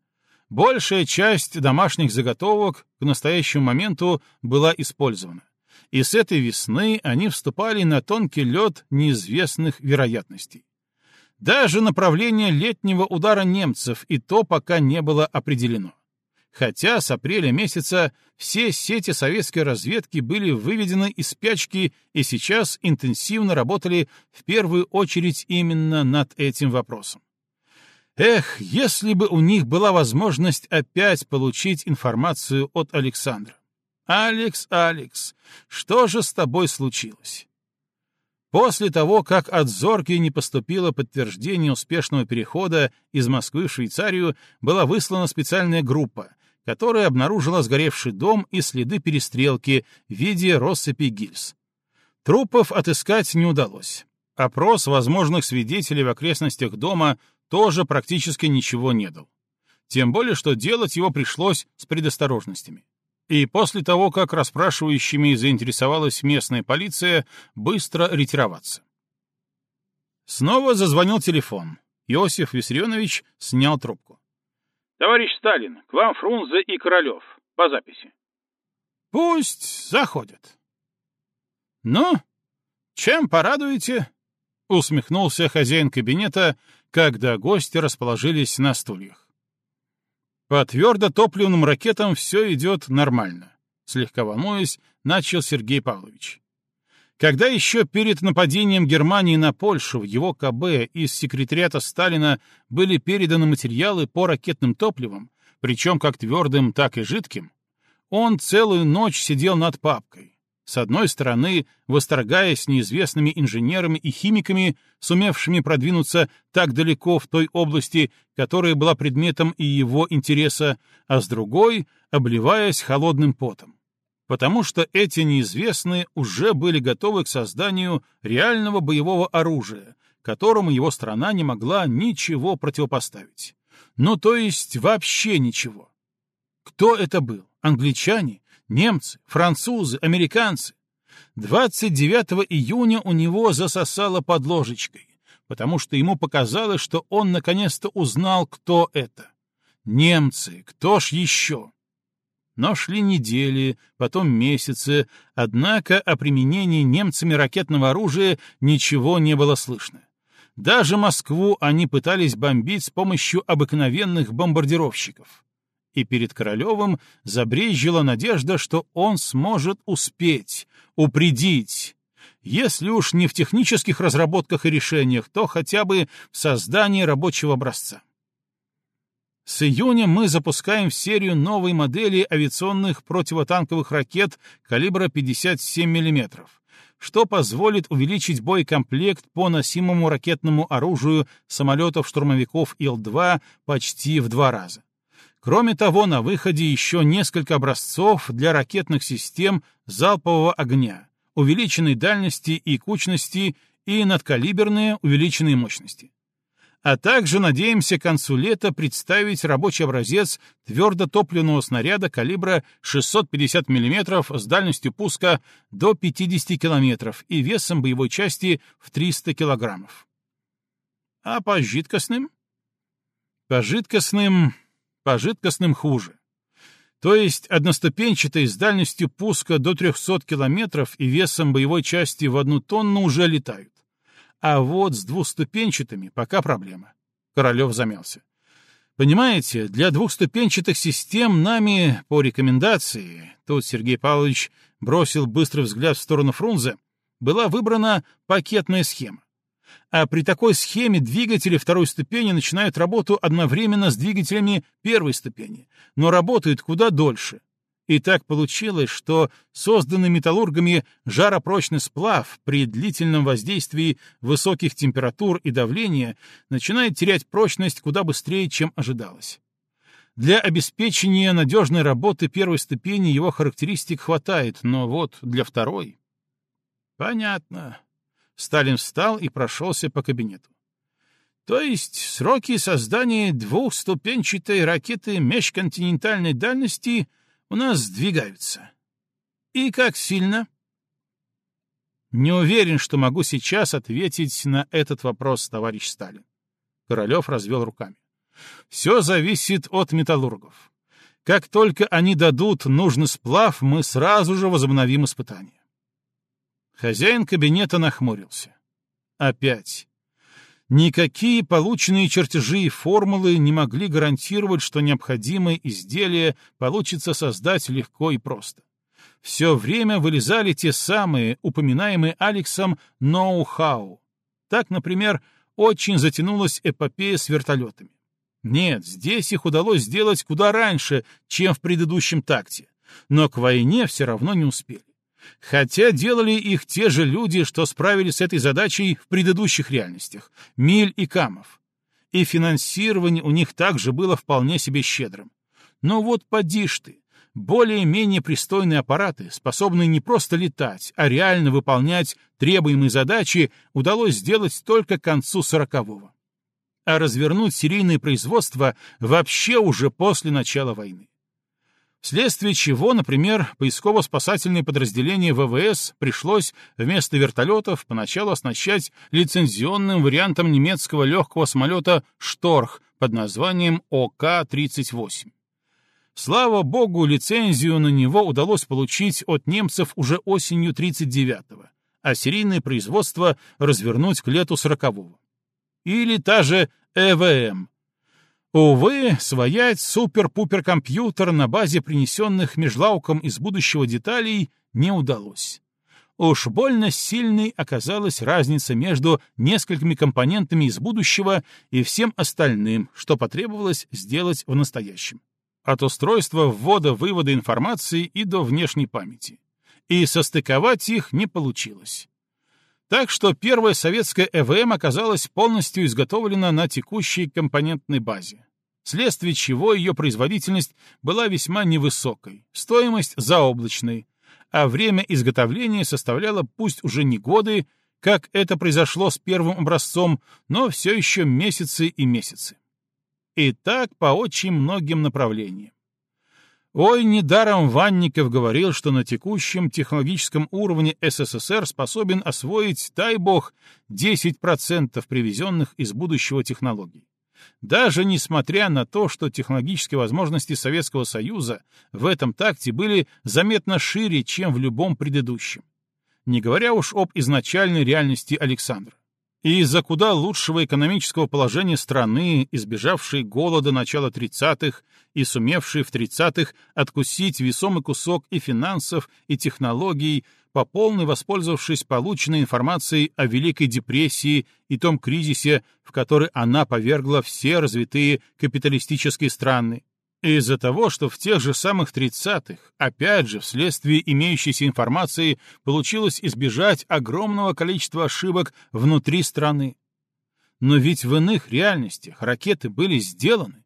большая часть домашних заготовок к настоящему моменту была использована и с этой весны они вступали на тонкий лед неизвестных вероятностей. Даже направление летнего удара немцев и то пока не было определено. Хотя с апреля месяца все сети советской разведки были выведены из спячки и сейчас интенсивно работали в первую очередь именно над этим вопросом. Эх, если бы у них была возможность опять получить информацию от Александра. «Алекс, Алекс, что же с тобой случилось?» После того, как от Зорки не поступило подтверждение успешного перехода из Москвы в Швейцарию, была выслана специальная группа, которая обнаружила сгоревший дом и следы перестрелки в виде россыпи гильз. Трупов отыскать не удалось. Опрос возможных свидетелей в окрестностях дома тоже практически ничего не дал. Тем более, что делать его пришлось с предосторожностями и после того, как расспрашивающими заинтересовалась местная полиция, быстро ретироваться. Снова зазвонил телефон. Иосиф Виссарионович снял трубку. «Товарищ Сталин, к вам Фрунзе и Королев. По записи». «Пусть заходят». «Ну, чем порадуете?» — усмехнулся хозяин кабинета, когда гости расположились на стульях. По твердотопливным ракетам все идет нормально. Слегка волнуясь, начал Сергей Павлович. Когда еще перед нападением Германии на Польшу в его КБ из секретариата Сталина были переданы материалы по ракетным топливам, причем как твердым, так и жидким, он целую ночь сидел над папкой, с одной стороны, восторгаясь неизвестными инженерами и химиками, сумевшими продвинуться так далеко в той области, которая была предметом и его интереса, а с другой — обливаясь холодным потом. Потому что эти неизвестные уже были готовы к созданию реального боевого оружия, которому его страна не могла ничего противопоставить. Ну, то есть вообще ничего. Кто это был? Англичане? Немцы, французы, американцы. 29 июня у него засосало под ложечкой, потому что ему показалось, что он наконец-то узнал, кто это. Немцы, кто ж еще? Но шли недели, потом месяцы, однако о применении немцами ракетного оружия ничего не было слышно. Даже Москву они пытались бомбить с помощью обыкновенных бомбардировщиков и перед Королевым забрезжила надежда, что он сможет успеть, упредить, если уж не в технических разработках и решениях, то хотя бы в создании рабочего образца. С июня мы запускаем в серию новой модели авиационных противотанковых ракет калибра 57 мм, что позволит увеличить боекомплект по носимому ракетному оружию самолетов-штурмовиков Ил-2 почти в два раза. Кроме того, на выходе еще несколько образцов для ракетных систем залпового огня, увеличенной дальности и кучности и надкалиберные увеличенные мощности. А также надеемся к концу лета представить рабочий образец твердотопливного снаряда калибра 650 мм с дальностью пуска до 50 км и весом боевой части в 300 кг. А по жидкостным? По жидкостным по жидкостным хуже. То есть одноступенчатые с дальностью пуска до 300 километров и весом боевой части в одну тонну уже летают. А вот с двухступенчатыми пока проблема. Королев замялся. Понимаете, для двухступенчатых систем нами, по рекомендации, тут Сергей Павлович бросил быстрый взгляд в сторону Фрунзе, была выбрана пакетная схема. А при такой схеме двигатели второй ступени начинают работу одновременно с двигателями первой ступени, но работают куда дольше. И так получилось, что созданный металлургами жаропрочный сплав при длительном воздействии высоких температур и давления начинает терять прочность куда быстрее, чем ожидалось. Для обеспечения надежной работы первой ступени его характеристик хватает, но вот для второй... Понятно. Сталин встал и прошелся по кабинету. То есть сроки создания двухступенчатой ракеты межконтинентальной дальности у нас сдвигаются. И как сильно? Не уверен, что могу сейчас ответить на этот вопрос, товарищ Сталин. Королев развел руками. Все зависит от металлургов. Как только они дадут нужный сплав, мы сразу же возобновим испытания. Хозяин кабинета нахмурился. Опять. Никакие полученные чертежи и формулы не могли гарантировать, что необходимое изделие получится создать легко и просто. Все время вылезали те самые, упоминаемые Алексом, ноу-хау. Так, например, очень затянулась эпопея с вертолетами. Нет, здесь их удалось сделать куда раньше, чем в предыдущем такте, но к войне все равно не успели. Хотя делали их те же люди, что справились с этой задачей в предыдущих реальностях — Миль и Камов. И финансирование у них также было вполне себе щедрым. Но вот поди ж ты, более-менее пристойные аппараты, способные не просто летать, а реально выполнять требуемые задачи, удалось сделать только к концу сорокового. А развернуть серийное производство вообще уже после начала войны вследствие чего, например, поисково-спасательные подразделения ВВС пришлось вместо вертолетов поначалу оснащать лицензионным вариантом немецкого легкого самолета «Шторх» под названием ОК-38. Слава богу, лицензию на него удалось получить от немцев уже осенью 39-го, а серийное производство развернуть к лету 40-го. Или та же ЭВМ, Увы, своять супер-пупер-компьютер на базе принесенных межлауком из будущего деталей не удалось. Уж больно сильной оказалась разница между несколькими компонентами из будущего и всем остальным, что потребовалось сделать в настоящем. От устройства ввода-вывода информации и до внешней памяти. И состыковать их не получилось. Так что первая советская ЭВМ оказалась полностью изготовлена на текущей компонентной базе, вследствие чего ее производительность была весьма невысокой, стоимость заоблачной, а время изготовления составляло пусть уже не годы, как это произошло с первым образцом, но все еще месяцы и месяцы. И так по очень многим направлениям. Ой, недаром Ванников говорил, что на текущем технологическом уровне СССР способен освоить, дай бог, 10% привезенных из будущего технологий. Даже несмотря на то, что технологические возможности Советского Союза в этом такте были заметно шире, чем в любом предыдущем. Не говоря уж об изначальной реальности Александра и из-за куда лучшего экономического положения страны, избежавшей голода начала 30-х и сумевшей в 30-х откусить весомый кусок и финансов, и технологий, по полной воспользовавшись полученной информацией о Великой депрессии и том кризисе, в который она повергла все развитые капиталистические страны, из-за того, что в тех же самых 30-х, опять же, вследствие имеющейся информации, получилось избежать огромного количества ошибок внутри страны. Но ведь в иных реальностях ракеты были сделаны,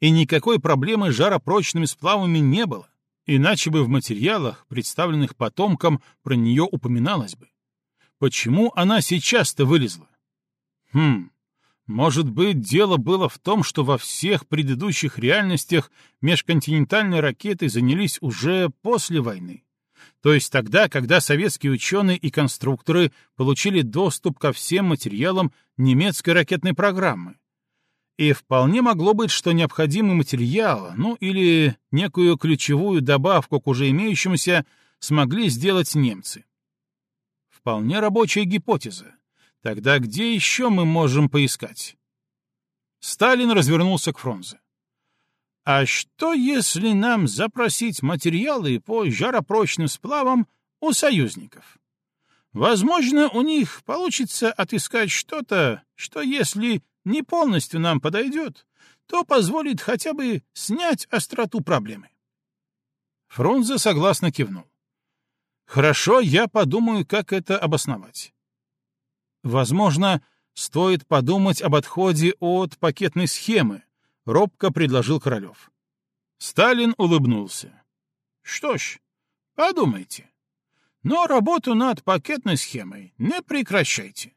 и никакой проблемы с жаропрочными сплавами не было, иначе бы в материалах, представленных потомкам, про нее упоминалось бы. Почему она сейчас-то вылезла? Хм, может быть, дело было в том, что во всех предыдущих реальностях межконтинентальные ракеты занялись уже после войны. То есть тогда, когда советские ученые и конструкторы получили доступ ко всем материалам немецкой ракетной программы. И вполне могло быть, что необходимый материал, ну или некую ключевую добавку к уже имеющемуся, смогли сделать немцы. Вполне рабочая гипотеза. Тогда где еще мы можем поискать? Сталин развернулся к Фрунзе. А что, если нам запросить материалы по жаропрочным сплавам у союзников? Возможно, у них получится отыскать что-то, что, если не полностью нам подойдет, то позволит хотя бы снять остроту проблемы. Фрунзе согласно кивнул. Хорошо, я подумаю, как это обосновать. Возможно, стоит подумать об отходе от пакетной схемы, робко предложил Королев. Сталин улыбнулся. Что ж, подумайте. Но работу над пакетной схемой не прекращайте.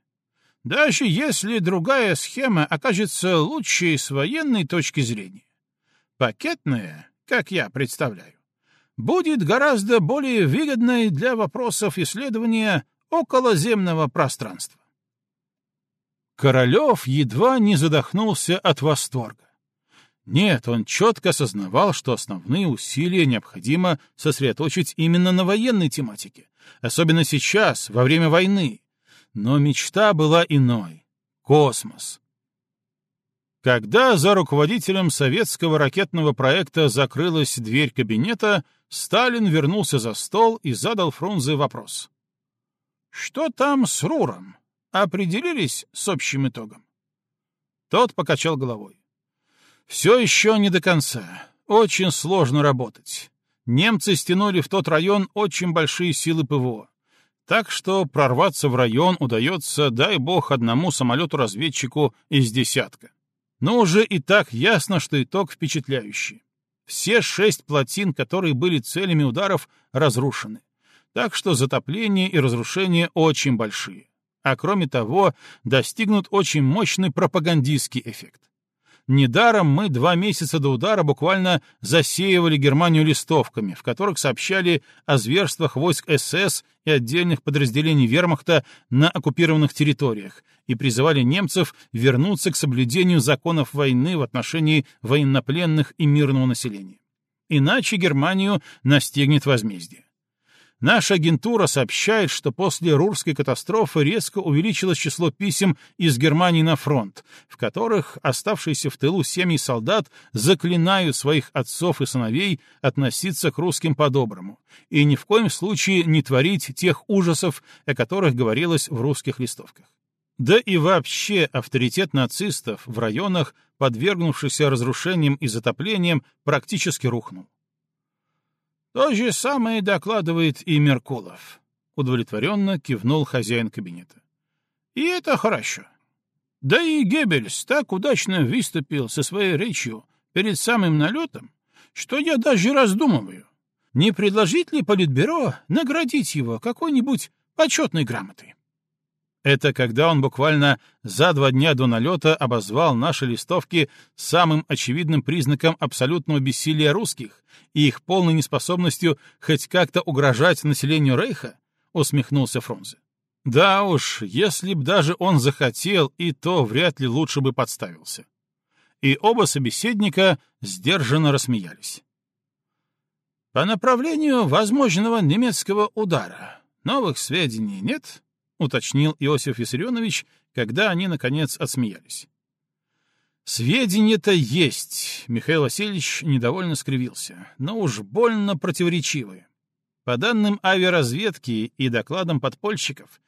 Даже если другая схема окажется лучшей с военной точки зрения. Пакетная, как я представляю, будет гораздо более выгодной для вопросов исследования околоземного пространства. Королев едва не задохнулся от восторга. Нет, он четко осознавал, что основные усилия необходимо сосредоточить именно на военной тематике, особенно сейчас, во время войны. Но мечта была иной — космос. Когда за руководителем советского ракетного проекта закрылась дверь кабинета, Сталин вернулся за стол и задал Фрунзе вопрос. «Что там с Руром?» Определились с общим итогом? Тот покачал головой. Все еще не до конца. Очень сложно работать. Немцы стянули в тот район очень большие силы ПВО. Так что прорваться в район удается, дай бог, одному самолету-разведчику из десятка. Но уже и так ясно, что итог впечатляющий. Все шесть плотин, которые были целями ударов, разрушены. Так что затопление и разрушение очень большие а кроме того, достигнут очень мощный пропагандистский эффект. Недаром мы два месяца до удара буквально засеивали Германию листовками, в которых сообщали о зверствах войск СС и отдельных подразделений вермахта на оккупированных территориях и призывали немцев вернуться к соблюдению законов войны в отношении военнопленных и мирного населения. Иначе Германию настигнет возмездие. Наша агентура сообщает, что после Рурской катастрофы резко увеличилось число писем из Германии на фронт, в которых оставшиеся в тылу семьи солдат заклинают своих отцов и сыновей относиться к русским по-доброму и ни в коем случае не творить тех ужасов, о которых говорилось в русских листовках. Да и вообще авторитет нацистов в районах, подвергнувшихся разрушениям и затоплениям, практически рухнул. То же самое докладывает и Меркулов. Удовлетворенно кивнул хозяин кабинета. И это хорошо. Да и Геббельс так удачно выступил со своей речью перед самым налетом, что я даже раздумываю, не предложить ли Политбюро наградить его какой-нибудь почетной грамотой. Это когда он буквально за два дня до налета обозвал наши листовки самым очевидным признаком абсолютного бессилия русских и их полной неспособностью хоть как-то угрожать населению Рейха, усмехнулся Фрунзе. Да уж, если б даже он захотел, и то вряд ли лучше бы подставился. И оба собеседника сдержанно рассмеялись. По направлению возможного немецкого удара новых сведений нет? — уточнил Иосиф Виссарионович, когда они, наконец, отсмеялись. «Сведения-то есть», — Михаил Васильевич недовольно скривился, но уж больно противоречивые. По данным авиаразведки и докладам подпольщиков,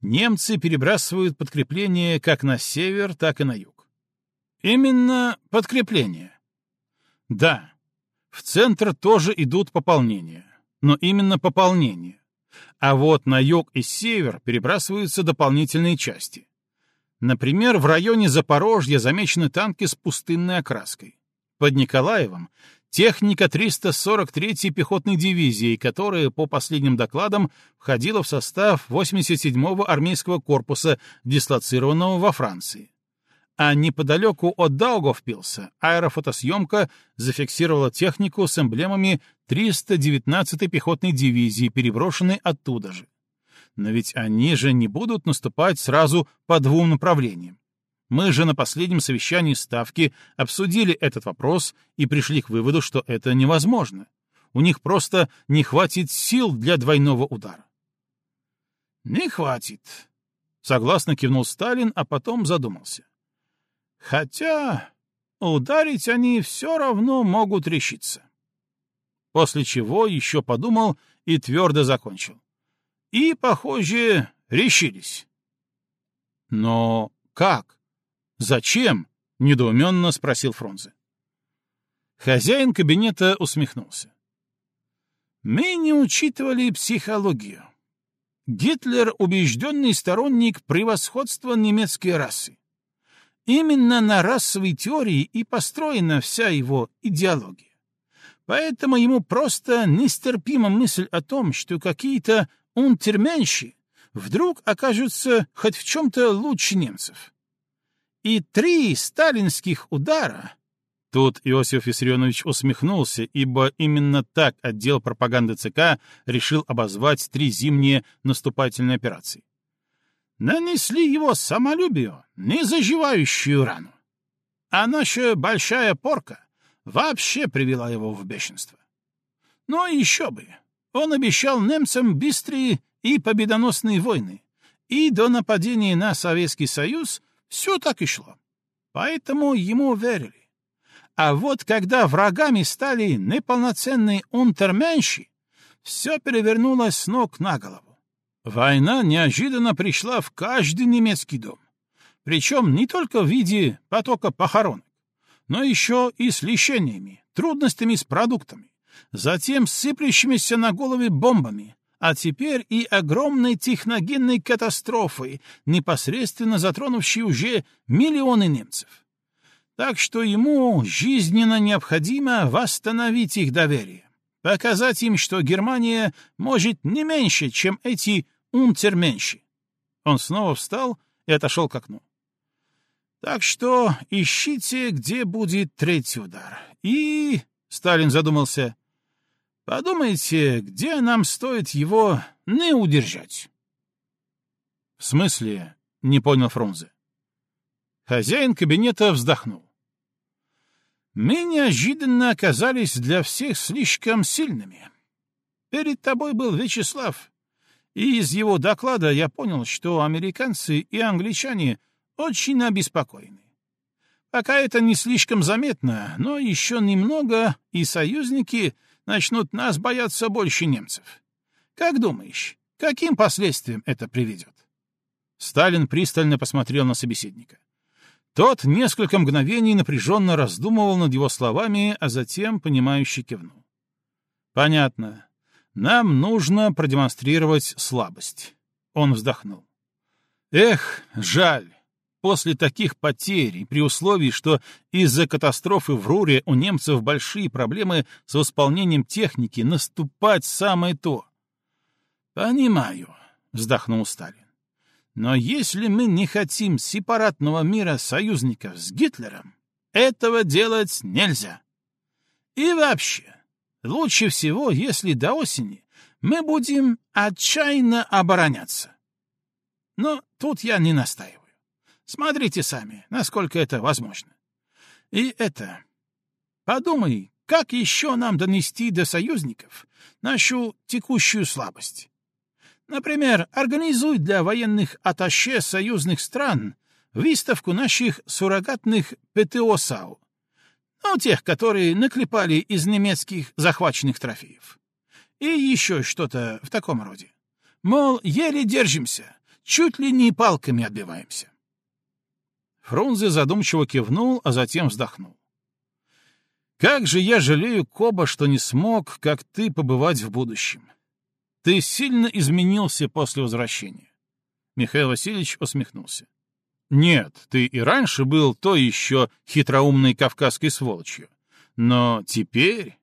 немцы перебрасывают подкрепление как на север, так и на юг. Именно подкрепление. Да, в центр тоже идут пополнения, но именно пополнения а вот на юг и север перебрасываются дополнительные части. Например, в районе Запорожья замечены танки с пустынной окраской. Под Николаевым техника 343-й пехотной дивизии, которая, по последним докладам, входила в состав 87-го армейского корпуса, дислоцированного во Франции а неподалеку от Даугавпилса аэрофотосъемка зафиксировала технику с эмблемами 319-й пехотной дивизии, переброшенной оттуда же. Но ведь они же не будут наступать сразу по двум направлениям. Мы же на последнем совещании Ставки обсудили этот вопрос и пришли к выводу, что это невозможно. У них просто не хватит сил для двойного удара. «Не хватит», — согласно кивнул Сталин, а потом задумался. Хотя ударить они все равно могут решиться. После чего еще подумал и твердо закончил. И, похоже, решились. Но как? Зачем? — недоуменно спросил Фрунзе. Хозяин кабинета усмехнулся. Мы не учитывали психологию. Гитлер — убежденный сторонник превосходства немецкой расы. Именно на расовой теории и построена вся его идеология. Поэтому ему просто нестерпима мысль о том, что какие-то унтерменщи вдруг окажутся хоть в чем-то лучше немцев. И три сталинских удара Тут Иосиф Виссарионович усмехнулся, ибо именно так отдел пропаганды ЦК решил обозвать три зимние наступательные операции нанесли его самолюбию незаживающую рану. А наша большая порка вообще привела его в бешенство. Но еще бы, он обещал немцам быстрые и победоносные войны, и до нападения на Советский Союз все так и шло. Поэтому ему верили. А вот когда врагами стали неполноценные унтерменщи, все перевернулось с ног на голову. Война неожиданно пришла в каждый немецкий дом. Причем не только в виде потока похоронок, но еще и с лишениями, трудностями с продуктами, затем с сыплющимися на головы бомбами, а теперь и огромной техногенной катастрофой, непосредственно затронувшей уже миллионы немцев. Так что ему жизненно необходимо восстановить их доверие, показать им, что Германия может не меньше, чем эти унтерменщи. Он снова встал и отошел к окну. Так что ищите, где будет третий удар. И, — Сталин задумался, — подумайте, где нам стоит его не удержать. — В смысле? — не понял Фрунзе. Хозяин кабинета вздохнул. Мы неожиданно оказались для всех слишком сильными. перед тобой был Вячеслав. И из его доклада я понял, что американцы и англичане очень обеспокоены. Пока это не слишком заметно, но еще немного, и союзники начнут нас бояться больше немцев. Как думаешь, каким последствиям это приведет? Сталин пристально посмотрел на собеседника. Тот несколько мгновений напряженно раздумывал над его словами, а затем, понимающе кивнул. «Понятно. Нам нужно продемонстрировать слабость». Он вздохнул. «Эх, жаль. После таких потерь и при условии, что из-за катастрофы в Руре у немцев большие проблемы с восполнением техники, наступать самое то». «Понимаю», — вздохнул Сталин. Но если мы не хотим сепаратного мира союзников с Гитлером, этого делать нельзя. И вообще, лучше всего, если до осени мы будем отчаянно обороняться. Но тут я не настаиваю. Смотрите сами, насколько это возможно. И это... Подумай, как еще нам донести до союзников нашу текущую слабость? Например, организуй для военных атташе союзных стран выставку наших суррогатных ПТО-САУ, ну, тех, которые наклепали из немецких захваченных трофеев. И еще что-то в таком роде. Мол, еле держимся, чуть ли не палками отбиваемся. Фрунзе задумчиво кивнул, а затем вздохнул. «Как же я жалею, Коба, что не смог, как ты, побывать в будущем. Ты сильно изменился после возвращения. Михаил Васильевич усмехнулся. Нет, ты и раньше был то еще хитроумной кавказской сволочью. Но теперь...